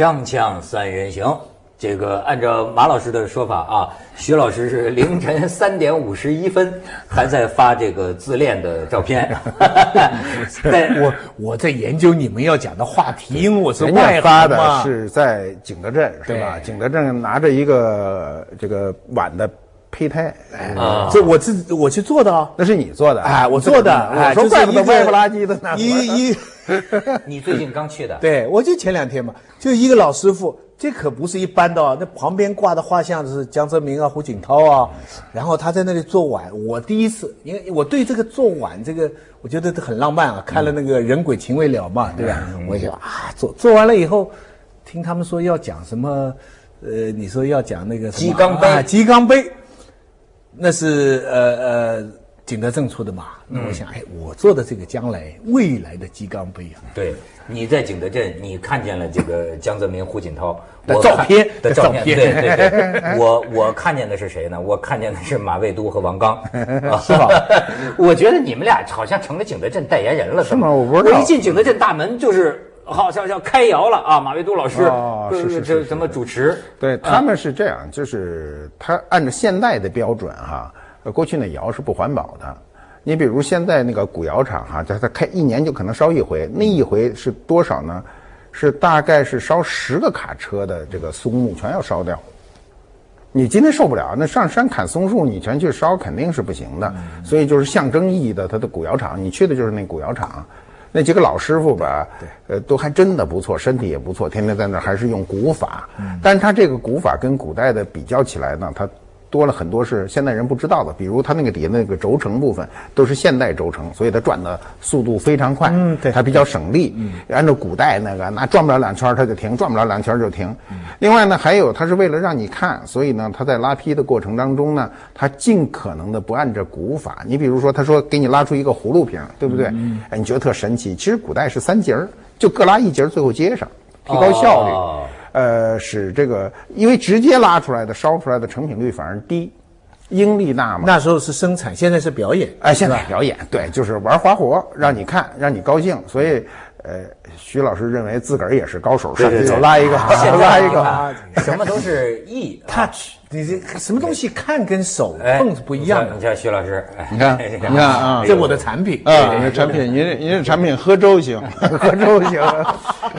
锵锵三人行，这个按照马老师的说法啊，徐老师是凌晨三点五十一分还在发这个自恋的照片。但我我在研究你们要讲的话题，因为我是外发的。是在景德镇是吧？景德镇拿着一个这个碗的胚胎，啊。这我自我去做的啊。那是你做的。哎，我做的，哎，我说怪不得歪不拉几的呢。一一，你最近刚去的，对我就前两天嘛，就一个老师傅，这可不是一般的啊，那旁边挂的画像是江泽民啊、胡锦涛啊，然后他在那里做碗，我第一次，因为我对这个做碗这个，我觉得很浪漫啊，看了那个人鬼情未了嘛，对吧？我就啊，做做完了以后，听他们说要讲什么，呃，你说要讲那个什么鸡缸杯。啊鸡缸杯，那是呃呃景德镇出的嘛，那我想，哎，我做的这个将来未来的鸡缸杯啊。对，你在景德镇，你看见了这个江泽民、胡锦涛的我照片的照片，的照片对对对，我我看见的是谁呢？我看见的是马未都和王刚，是吧？我觉得你们俩好像成了景德镇代言人了，是吗我不知道我一进景德镇大门就是。好像要开窑了啊！马未都老师，呃哦是是是是这怎么主持？对他们是这样，就是他按照现代的标准哈，呃过去那窑是不环保的。你比如现在那个古窑厂哈，它它开一年就可能烧一回，那一回是多少呢？是大概是烧十个卡车的这个松木全要烧掉。你今天受不了，那上山砍松树，你全去烧肯定是不行的。所以就是象征意义的，它的古窑厂，你去的就是那古窑厂。那几个老师傅吧，呃，都还真的不错，身体也不错，天天在那儿还是用古法。但是他这个古法跟古代的比较起来呢，它多了很多是现代人不知道的，比如它那个底下那个轴承部分都是现代轴承，所以它转的速度非常快，嗯对它比较省力。按照古代那个，那转不了两圈它就停，转不了两圈就停。另外呢，还有它是为了让你看，所以呢，它在拉坯的过程当中呢，它尽可能的不按照古法。你比如说，他说给你拉出一个葫芦瓶，对不对？哎，你觉得特神奇。其实古代是三节儿，就各拉一节儿，最后接上，提高效率。哦呃，使这个因为直接拉出来的烧出来的成品率反而低，英利纳嘛。那时候是生产，现在是表演。哎，现在表演对，就是玩花活，让你看，让你高兴。所以，呃，徐老师认为自个儿也是高手，上去就拉一个，现拉一个。什么都是意 touch，你这什么东西看跟手哎碰是不一样的。你看徐老师，哎你看哎你看啊这我的产品啊，你的产品，您这您这产品喝粥行，喝粥行。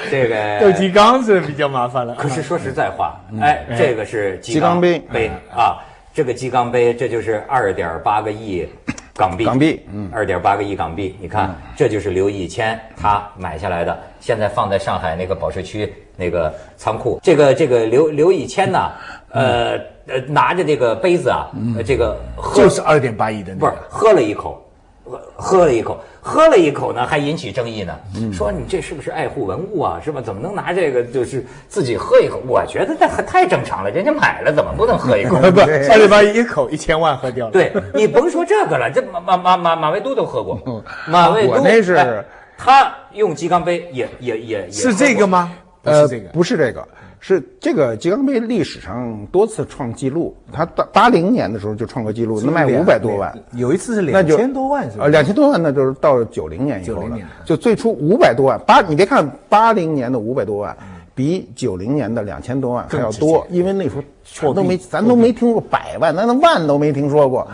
这个斗鸡缸是比较麻烦了。可是说实在话，哎，这个是鸡缸鸡缸杯杯啊，这个鸡缸杯，这就是二点八个亿港币，港币嗯。二点八个亿港币，你看，这就是刘以谦他买下来的，现在放在上海那个保税区那个仓库。这个这个刘刘以谦呢，呃呃，拿着这个杯子啊，呃这个就是二点八亿的那不是，喝了一口，喝喝了一口，喝了一口呢，还引起争议呢。说你这是不是爱护文物啊？是吧？怎么能拿这个就是自己喝一口？我觉得这太正常了，人家买了怎么不能喝一口？不，二点八亿一口一千万喝掉了。对你甭说这个了，这马马马马马未都都喝过，马未都我那是哎他用鸡缸杯也也也也是这个吗？不呃是这个，不是这个，是这个吉刚杯历史上多次创纪录。他八八零年的时候就创过纪录，能卖五百多万。有一次是两千多万是吧？呃，两千多万那就是到九零年以后了年，就最初五百多万八，你别看八零年的五百多万，比九零年的两千多万还要多，因为那时候全都没，咱都没听过百万，咱那万都没听说过。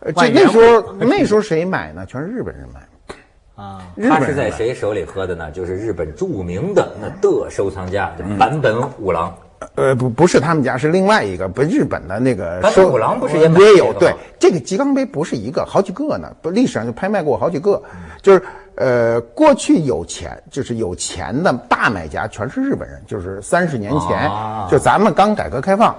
呃这那时候那时候谁买呢？全是日本人买。啊，日他是在谁手里喝的呢？就是日本著名的那的收藏家坂本五郎。呃，不，不是他们家，是另外一个，不，日本的那个坂本五郎不是也也有？对这个吗，这个鸡缸杯不是一个，好几个呢，不，历史上就拍卖过好几个，就是呃，过去有钱，就是有钱的大买家全是日本人，就是三十年前，啊就咱们刚改革开放，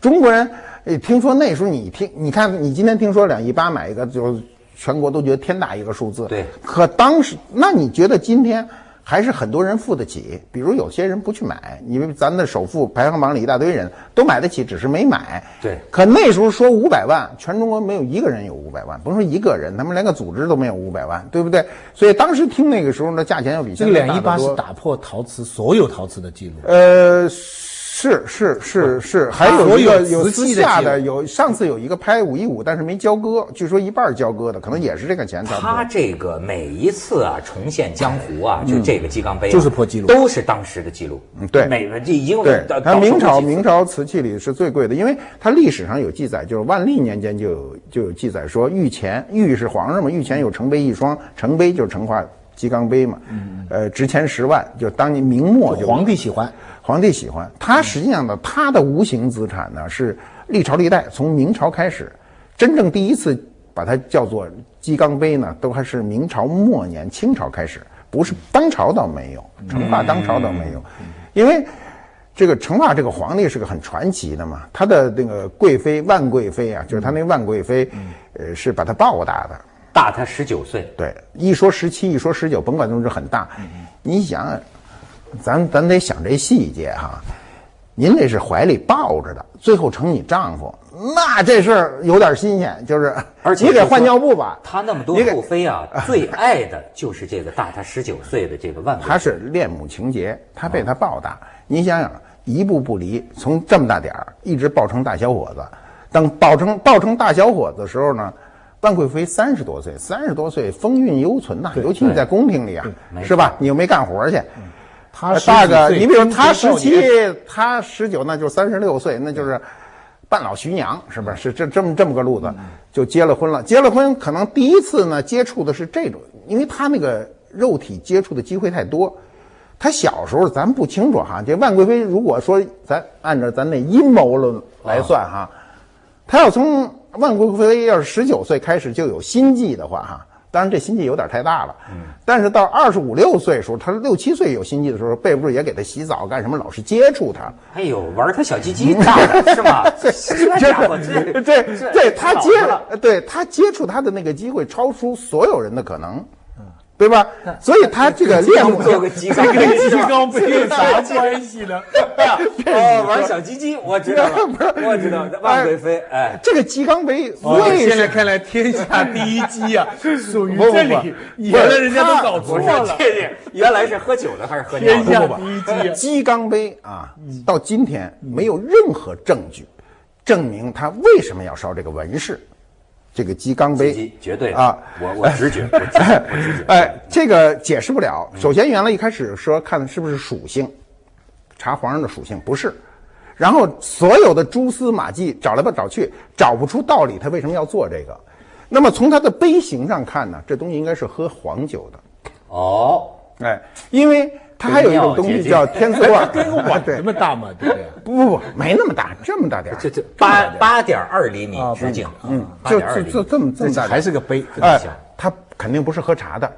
中国人，哎，听说那时候你听，你看你今天听说两亿八买一个，就全国都觉得天大一个数字，对可当时，那你觉得今天还是很多人付得起？比如有些人不去买，因为咱的首富排行榜里一大堆人都买得起，只是没买。对可那时候说五百万，全中国没有一个人有五百万，甭说一个人，他们连个组织都没有五百万，对不对？所以当时听那个时候的，价钱要比现在个两亿八是。打破陶瓷所有陶瓷的记录。呃，是是是是，还有一个有有私下的有上次有一个拍五一五，但是没交割，据说一半交割的，可能也是这个钱他。这个每一次啊重现江湖啊，就这个鸡缸杯啊就是破纪录都是当时的记录。对每个这已经对，到它明朝明朝瓷器里是最贵的，因为它历史上有记载，就是万历年间就有就有记载说御前御是皇上嘛，御前有成杯一双，成杯就是成化鸡缸杯嘛，呃，值钱十万，就当年明末就皇帝喜欢，皇帝喜欢他，实际上呢，他的无形资产呢是历朝历代从明朝开始，真正第一次把它叫做鸡缸杯呢，都还是明朝末年、清朝开始，不是当朝倒没有，成化当朝倒没有，因为这个成化这个皇帝是个很传奇的嘛，他的那个贵妃万贵妃啊，就是他那万贵妃，呃，是把他报答的。大他十九岁，对，一说十七，一说十九，甭管怎么是很大。你想，咱咱得想这细节哈。您这是怀里抱着的，最后成你丈夫，那这事儿有点新鲜，就是而且你给换尿布吧。他那么多后妃啊，最爱的就是这个大他十九岁的这个万 贵他是恋母情节，他被他报答。你想想，一步不离，从这么大点儿一直抱成大小伙子，等抱成抱成大小伙子的时候呢，万贵妃三十多岁，三十多岁风韵犹存呐，尤其你在宫廷里啊，是吧？你又没干活去。他十大个，你比如他十七，他十九，那就是三十六岁，那就是半老徐娘，是不是？是这这么这么个路子，就结了婚了。结了婚，可能第一次呢接触的是这种，因为他那个肉体接触的机会太多。他小时候咱不清楚哈，这万贵妃如果说咱按照咱那阴谋论来算哈，他要从万贵妃要是十九岁开始就有心计的话哈，当然这心计有点太大了，嗯。但是到二十五六岁的时候，他六七岁有心计的时候，备不住也给他洗澡干什么，老是接触他，哎呦，玩他小鸡鸡大的是吗？这家伙这对对，他接了对他接触他的那个机会超出所有人的可能，对吧？所以他这个恋母做个鸡缸跟杯鸡缸杯有啥关系呢？哦，玩小鸡鸡，我知道了，我知道万贵妃，哎，这个鸡缸杯现在看来天下第一鸡啊，属于这里，原来人家都搞错了。原来是喝酒的还是喝尿天下的？第一鸡啊！鸡缸杯啊，到今天没有任何证据证明他为什么要烧这个纹饰，这个鸡缸杯绝对啊，我我直觉，我直觉，我直觉。哎，这个解释不了。首先，原来一开始说看是不是属性，查皇上的属性不是，然后所有的蛛丝马迹找来吧找去，找不出道理，他为什么要做这个？那么从他的杯型上看呢，这东西应该是喝黄酒的，哦，哎，因为它还有一种东西叫天丝罐，跟个碗对这，么大吗，对不对？不不不，没那么大，这么大点儿这这八八点二厘米啊直径，嗯，就。就就这么这么大，还是个杯，哎，它肯定不是喝茶的，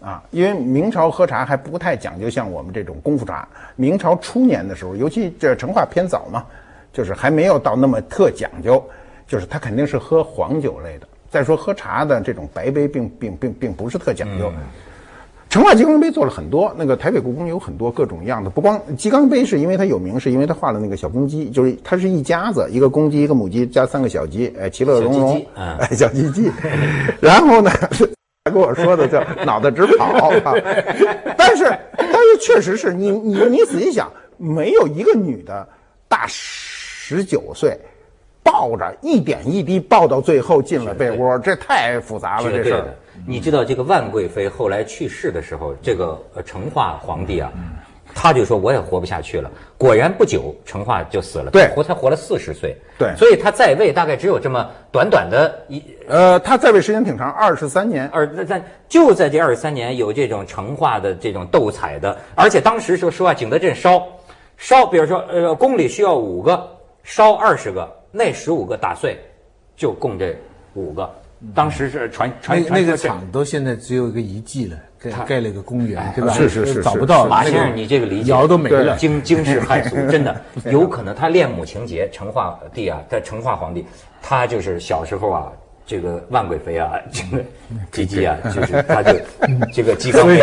啊，因为明朝喝茶还不太讲究像我们这种功夫茶。明朝初年的时候，尤其这成化偏早嘛，就是还没有到那么特讲究，就是他肯定是喝黄酒类的。再说喝茶的这种白杯并并并并不是特讲究。成化鸡缸杯做了很多，那个台北故宫有很多各种样的，不光鸡缸杯是因为它有名，是因为它画了那个小公鸡，就是它是一家子，一个公鸡，一个母鸡，加三个小鸡，哎，其乐融融哎，小鸡鸡。然后呢，他跟我说的叫脑袋直跑啊，但是但是确实是你你你仔细想，没有一个女的大十九岁。抱着一点一滴抱到最后进了被窝，这太复杂了，这事儿。你知道这个万贵妃后来去世的时候，这个呃成化皇帝啊，他就说我也活不下去了。果然不久，成化就死了，对活才活了四十岁，对所以他在位大概只有这么短短的一呃，他在位时间挺长，二十三年。二，那在就在这二十三年有这种成化的这种斗彩的，而且当时说实话，景德镇烧烧，比如说呃宫里需要五个，烧二十个，那十五个打碎，就供这五个。当时是传传那那个厂都现在只有一个遗迹了，盖盖了个公园，对吧？是是是是找不到马先生，你这个理解窑都没了。惊 惊世骇俗，真的有可能他恋母情节。成化帝啊，在成化皇帝，他就是小时候啊，这个万贵妃啊，这个 吉吉啊，就是他就 这个鸡缸杯，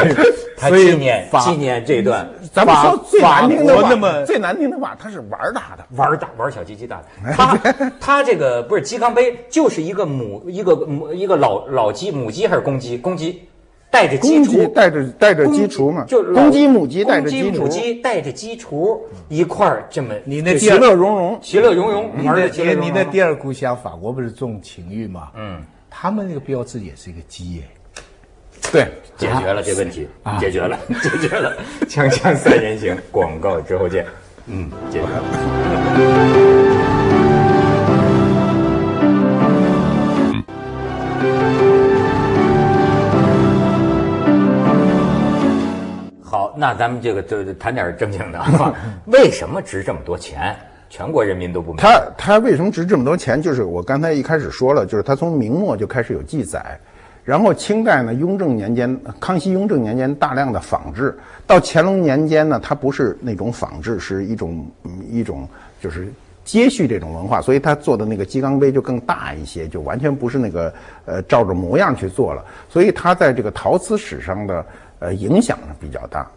他纪念纪念这段咱们说最难听的话，最难听的话，他是玩大的。玩大玩小鸡鸡大的。他 他这个不是鸡缸杯，就是一个母一个母一个老老鸡母鸡还是公鸡？公鸡。带着鸡公鸡雏，带着带着鸡雏嘛，就老公鸡母鸡带着公鸡母鸡雏，鸡带着鸡雏一块儿这么其你那其乐融融。其乐融融，你玩的。你的第二故乡法国不是重情欲吗？嗯，他们那个标志也是一个鸡耶。对，解决了这问题，解决了，解决了。锵锵三人行，广告之后见。嗯，解决了。那咱们这个就就谈点正经的啊。为什么值这么多钱？全国人民都不明白。它它为什么值这么多钱？就是我刚才一开始说了，就是它从明末就开始有记载，然后清代呢，雍正年间，康熙、雍正年间大量的仿制，到乾隆年间呢，它不是那种仿制，是一种嗯一种就是接续这种文化，所以他做的那个鸡缸杯就更大一些，就完全不是那个呃照着模样去做了，所以它在这个陶瓷史上的呃影响呢比较大。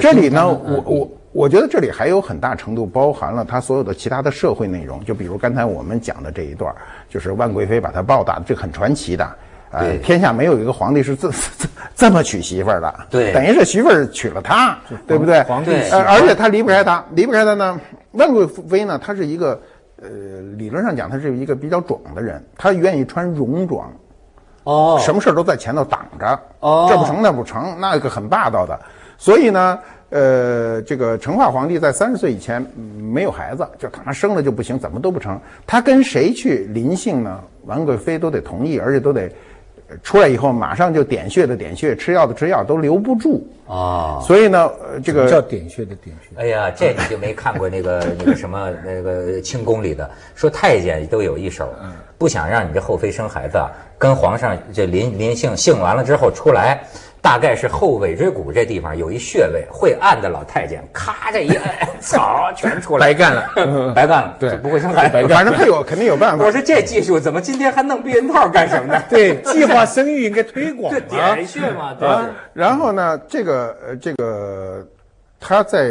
这里呢，我我我觉得这里还有很大程度包含了他所有的其他的社会内容，就比如刚才我们讲的这一段，就是万贵妃把他暴打，这很传奇的。呃，天下没有一个皇帝是这这这么娶媳妇儿的，对等于是媳妇儿娶了他，对不对？皇帝对呃，而且他离不开他，离不开他呢。万贵妃呢，她是一个呃，理论上讲，她是一个比较壮的人，她愿意穿戎装，哦什么事儿都在前头挡着，哦这不成那不成，那个很霸道的。所以呢，呃，这个成化皇帝在三十岁以前嗯没有孩子，就看他生了就不行，怎么都不成。他跟谁去临幸呢？王贵妃都得同意，而且都得呃出来以后马上就点穴的点穴，吃药的吃药，都留不住。啊，所以呢，呃这个叫点穴的点穴。哎呀，这你就没看过那个那个什么那个清宫里的，说太监都有一手，不想让你这后妃生孩子啊，跟皇上这临临幸幸完了之后出来。大概是后尾椎骨这地方有一穴位，会按的老太监，咔这一按，草全出来，白干了，白干了，对不会生孩子。反正他有肯定有办法我。说这技术怎么今天还弄避孕套干什么呢？对，计划生育应该推广这啊。点穴嘛，对啊，然后呢，这个呃，这个他在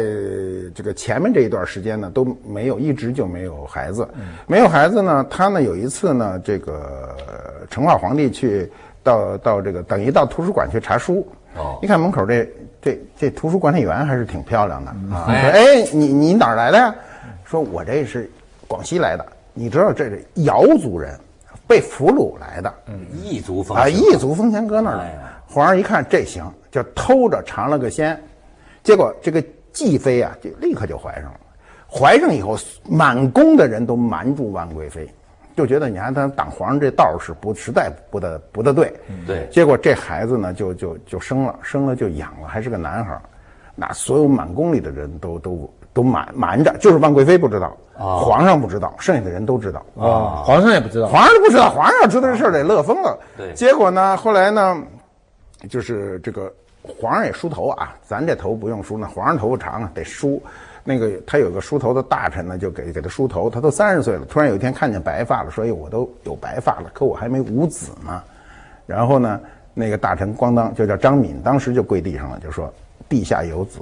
这个前面这一段时间呢都没有，一直就没有孩子。没有孩子呢，他呢有一次呢，这个呃成化皇帝去到到这个等于到图书馆去查书。哦一看门口这这这图书管理员还是挺漂亮的啊。哎说哎，你你哪儿来的呀？说我这是广西来的。你知道这是瑶族人，被俘虏来的。嗯异族风啊，异族风前搁那儿。皇上一看这行，就偷着尝了个鲜，结果这个继妃啊，就立刻就怀上了。怀上以后，满宫的人都瞒住万贵妃，就觉得你看他挡皇上这道是不实在不得不得对。对结果这孩子呢，就就就生了，生了就养了，还是个男孩儿。那所有满宫里的人都都都瞒瞒着，就是万贵妃不知道，皇上不知道，剩下的人都知道。啊，皇上也不知道。皇上不知道，皇上要知道这事儿得乐疯了。对结果呢，后来呢，就是这个皇上也梳头啊，咱这头不用梳，那皇上头发长啊，得梳。那个他有个梳头的大臣呢，就给给他梳头。他都三十岁了，突然有一天看见白发了，说：“哎，我都有白发了，可我还没无子呢。”然后呢，那个大臣咣当就叫张敏，当时就跪地上了，就说：“陛下有子。”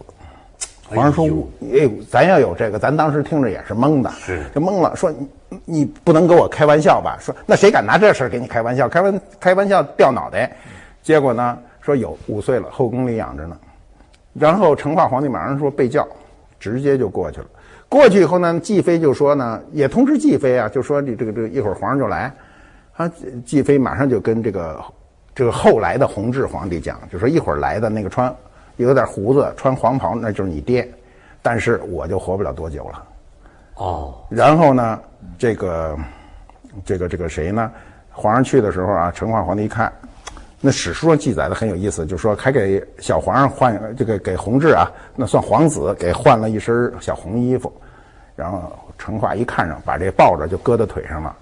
皇上说：“哎，咱要有这个，咱当时听着也是懵的，是就懵了。说你你不能跟我开玩笑吧？说那谁敢拿这事儿给你开玩笑？开玩开玩笑掉脑袋。结果呢，说有五岁了，后宫里养着呢。然后成化皇帝马上说被叫，直接就过去了。过去以后呢，继妃就说呢，也通知继妃啊，就说你这个这个一会儿皇上就来，啊，继妃马上就跟这个这个后来的弘治皇帝讲，就说一会儿来的那个穿有点胡子、穿黄袍，那就是你爹，但是我就活不了多久了。哦，然后呢，这个这个这个谁呢？皇上去的时候啊，成化皇帝一看，那史书上记载的很有意思，就是说还给小皇上换这个给弘治啊，那算皇子给换了一身小红衣服，然后成化一看上，把这抱着就搁到腿上了。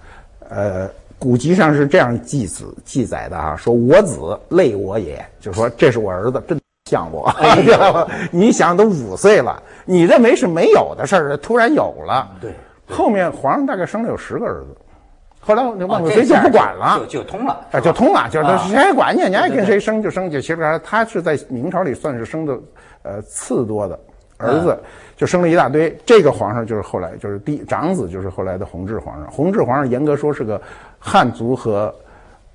呃，古籍上是这样记子记载的啊，说我子累我也，就说这是我儿子，真像我？你想都五岁了，你认为是没有的事儿，突然有了。对，后面皇上大概生了有十个儿子，后来那万哦贵妃就不管了，就就通了，啊，就通了，就是谁还管你？你爱跟谁生就生去。其实他他是在明朝里算是生的，呃，次多的儿子，就生了一大堆。这个皇上就是后来就是第长子，就是后来的弘治皇上。弘治皇上严格说是个汉族和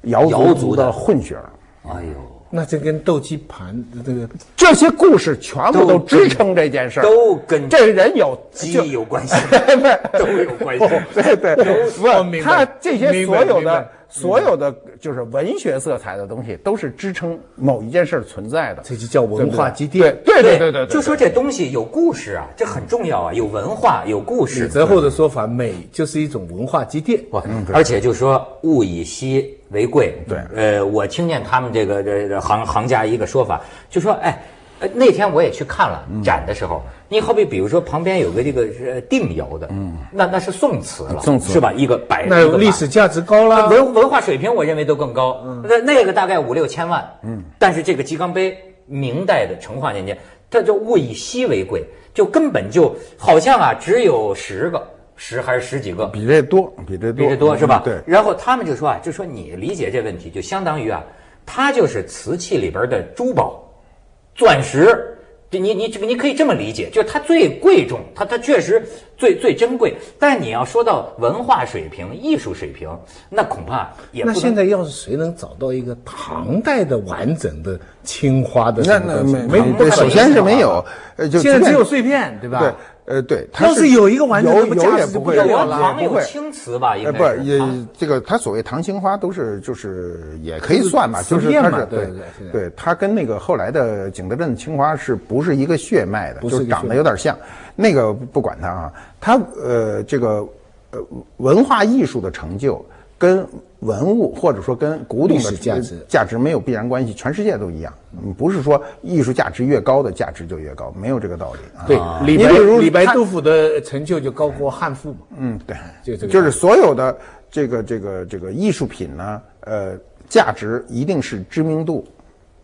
瑶族的混血儿。哎呦，那就跟斗鸡盘这个这些故事全部都都支撑这件事儿，都跟这人有鸡就 有关系，不都有关系。对对，不，哦明白他这些所有的所有的就是文学色彩的东西，都是支撑某一件事儿存在的。这就叫文化积淀。对对对对，对就说这东西有故事啊，这很重要啊，有文化，有故李事。泽厚的说法，美就是一种文化积淀。哇，而且就说物以稀为贵。对呃，我听见他们这个这这行行家一个说法，就说哎。呃，那天我也去看了展的时候，你好比比如说旁边有个这个呃定窑的，嗯，那那是宋瓷了，宋瓷是吧？一个白，那个历史价值高了。文文化水平，我认为都更高。那那个大概五六千万。嗯，但是这个鸡缸杯，明代的成化年间，它就物以稀为贵，就根本就好像啊，只有十个，十还是十几个，比这多，比这多，比这多是吧？对，然后他们就说啊，就说你理解这问题，就相当于啊，它就是瓷器里边的珠宝，钻石。这你你这个你可以这么理解，就是它最贵重，它它确实最最珍贵。但你要说到文化水平、艺术水平，那恐怕也不能那现在要是谁能找到一个唐代的完整的青花的那那没对，不可能首先是没有，呃，就现在只有碎片，对吧？对，呃，对，它要是有一个完整的有有不价也不会，值就不会。唐有青瓷吧？应呃，该不，也这个它所谓唐青花都是就是也可以算吧，就是对它是对对对，它跟那个后来的景德镇青花是不是一个血脉的？就是长得有点像。那个不不管它啊，它呃这个呃文化艺术的成就跟文物或者说跟古董的价值价值没有必然关系，全世界都一样。嗯，不是说艺术价值越高的价值就越高，没有这个道理啊。对，李白你比如李白、杜甫的成就就高过汉赋嘛。嗯，对，就这个就是所有的这个这个这个艺术品呢，呃，价值一定是知名度，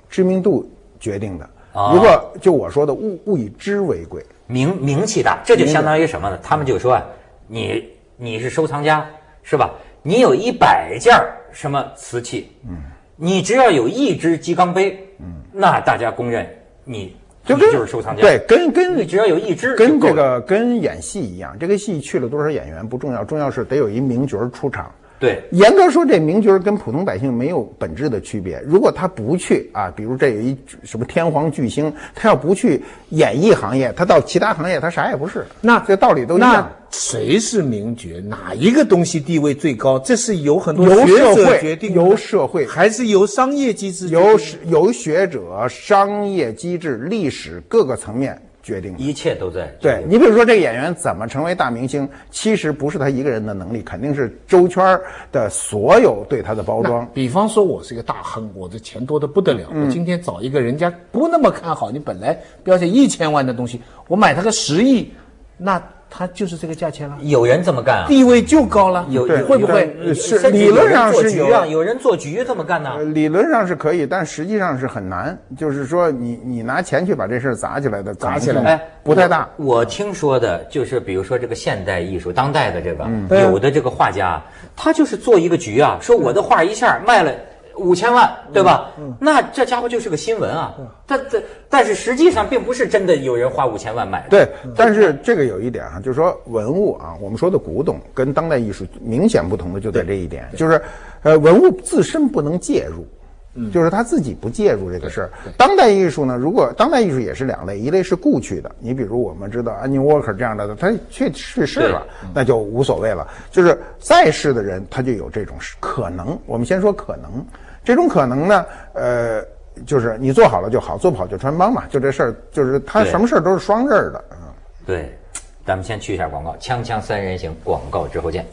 知名度决定的。啊如果就我说的物物以知为贵，名名气大，这就相当于什么呢？他们就说啊，你你是收藏家是吧？你有一百件儿什么瓷器，嗯，你只要有一只鸡缸杯，嗯，那大家公认你你就跟就是收藏家。对，跟跟你只要有一只跟这个跟演戏一样，这个戏去了多少演员不重要，重要是得有一名角儿出场。对严格说，这名角儿跟普通百姓没有本质的区别。如果他不去啊，比如这有一什么天皇巨星，他要不去演艺行业，他到其他行业他啥也不是。那这道理都一那样。谁是名角？哪一个东西地位最高？这是由很多由学者社会决定的，由社会还是由商业机制？由由学者、商业机制、历史各个层面决定的。一切都在对你比如说这个演员怎么成为大明星，其实不是他一个人的能力，肯定是周圈儿的所有对他的包装。比方说，我是一个大亨，我这钱多的不得了。嗯我今天找一个人家不那么看好，你本来标价一千万的东西，我买他个十亿，那它就是这个价钱了，有人这么干啊？地位就高了。有对会不会？有是理论上是有有人做局这么干呢呃，。理论上是可以，但实际上是很难。就是说你，你拿钱去把这事儿砸起来的，砸起来哎，不太大。我我听说的就是，比如说这个现代艺术、当代的这个，有的这个画家，他就是做一个局啊，说我的画一下卖了五千万，对吧？嗯那这家伙就是个新闻啊。但但但是实际上并不是真的有人花五千万买的。对，但是这个有一点啊，就是说文物啊，我们说的古董跟当代艺术明显不同的就在这一点，就是，呃，文物自身不能介入。就是他自己不介入这个事儿。当代艺术呢，如果当代艺术也是两类，一类是故去的，你比如我们知道安妮沃克这样的，他去去世了，那就无所谓了。就是在世的人，他就有这种可能。我们先说可能，这种可能呢，呃，就是你做好了就好，做不好就穿帮嘛，就这事儿，就是他什么事儿都是双刃儿的。嗯对，咱们先去一下广告，锵锵三人行，广告之后见。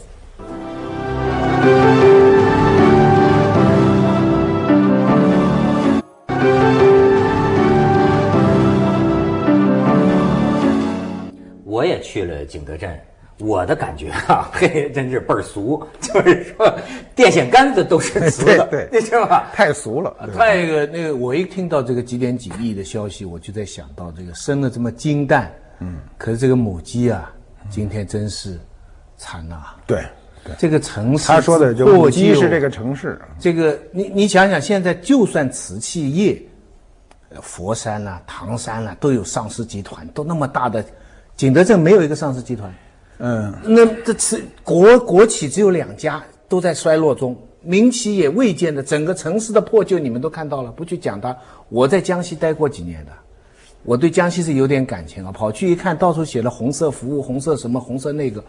也去了景德镇，我的感觉啊，嘿，真是倍儿俗，就是说电线杆子都是瓷的，对对你知道吧？太俗了。对吧那个那个，我一听到这个几点几亿的消息，我就在想到这个生的这么金蛋，嗯，可是这个母鸡啊，今天真是惨啊！对，这个城市他说的就母鸡是这个城市，这个，你你想想，现在就算瓷器业，呃佛山啦、唐山啦、都有上市集团，都那么大的，景德镇没有一个上市集团。嗯，那这次国国企只有两家，都在衰落中，民企也未见的，整个城市的破旧你们都看到了，不去讲它。我在江西待过几年的，我对江西是有点感情啊。跑去一看到处写了红色服务，红色什么，红色那个。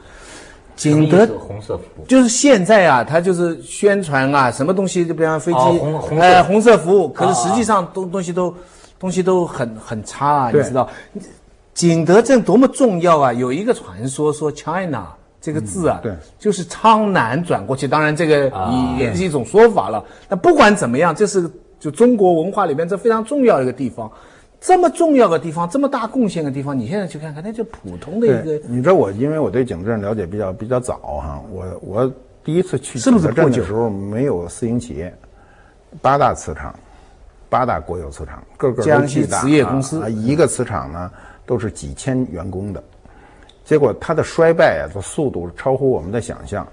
景德红色服务就是现在啊，它就是宣传啊，什么东西就比方飞机，红红哎红色服务，可是实际上东东西都东西都很很差啊，你知道？景德镇多么重要啊！有一个传说说 China 这个字啊，对，就是苍南转过去，当然这个也是一种说法了。那不管怎么样，这是就中国文化里面这非常重要的一个地方。这么重要的地方，这么大贡献的地方，你现在去看看，那就普通的一个。你知道我，因为我对景德镇了解比较比较早哈，我我第一次去是不是镇的时候没有私营企业，八大瓷厂，八大国有瓷厂，个个江西瓷业公司啊，一个瓷厂呢都是几千员工的，结果它的衰败啊，的速度超乎我们的想象，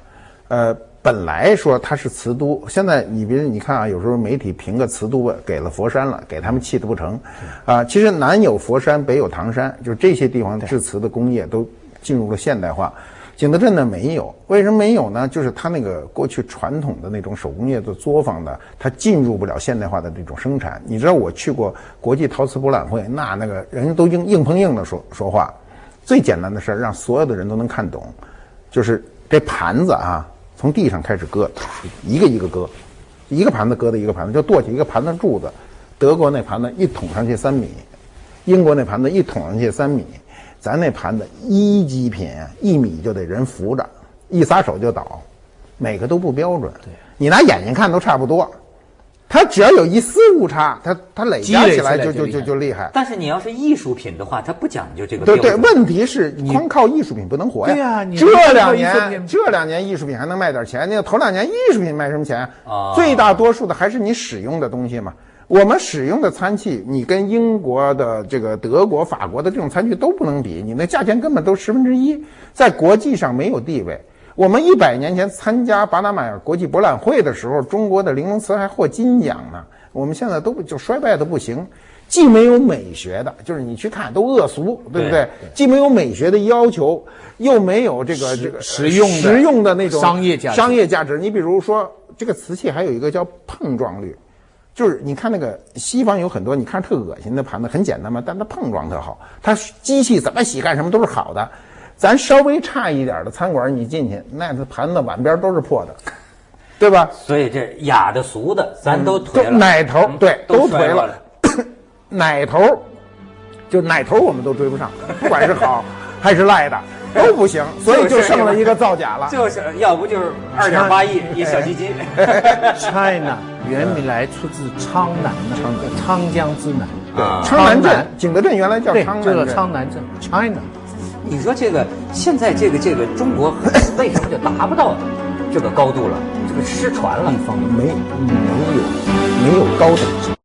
呃。本来说它是瓷都，现在你别你看啊，有时候媒体评个瓷都给了佛山了，给他们气得不成，啊，其实南有佛山，北有唐山，就是这些地方制瓷的工业都进入了现代化。景德镇呢没有，为什么没有呢？就是它那个过去传统的那种手工业的作坊呢，它进入不了现代化的这种生产。你知道我去过国际陶瓷博览会，那那个人家都硬硬碰硬的说说话，最简单的事儿让所有的人都能看懂，就是这盘子啊。从地上开始割，一个一个割，一个盘子割的一个盘子，就剁起一个盘子柱子。德国那盘子一捅上去三米，英国那盘子一捅上去三米，咱那盘子一级品，一米就得人扶着，一撒手就倒，每个都不标准。对，你拿眼睛看都差不多。它只要有一丝误差，它它累加起来就就就就厉害。但是你要是艺术品的话，它不讲究这个。对对，问题是光靠艺术品不能活呀。对呀，这两年这两年艺术品还能卖点钱，那头两年艺术品卖什么钱啊？最大多数的还是你使用的东西嘛。我们使用的餐器，你跟英国的这个德国、法国的这种餐具都不能比，你那价钱根本都十分之一，在国际上没有地位。我们一百年前参加巴拿马国际博览会的时候，中国的玲珑瓷还获金奖呢。我们现在都就衰败的不行，既没有美学的，就是你去看都恶俗，对不对？既没有美学的要求，又没有这个这个实用实用的那种商业价商业价值。你比如说，这个瓷器还有一个叫碰撞率，就是你看那个西方有很多你看特恶心的盘子，很简单嘛，但它碰撞特好，它机器怎么洗干什么都是好的。咱稍微差一点的餐馆，你进去，那盘子碗边都是破的，对吧？所以这雅的俗的，咱都推了。奶头对，都推了。奶头，就奶头我们都追不上，不管是好还是赖的都不行，所以就剩了一个造假了。就是要不就是二点八亿一小基金。China 原来出自昌南昌沧江之南。昌南镇，景德镇原来叫昌南镇。叫昌南镇，China。你说这个现在这个这个中国为什么就达不到这个高度了？这个失传了，一方面没没有没有高等。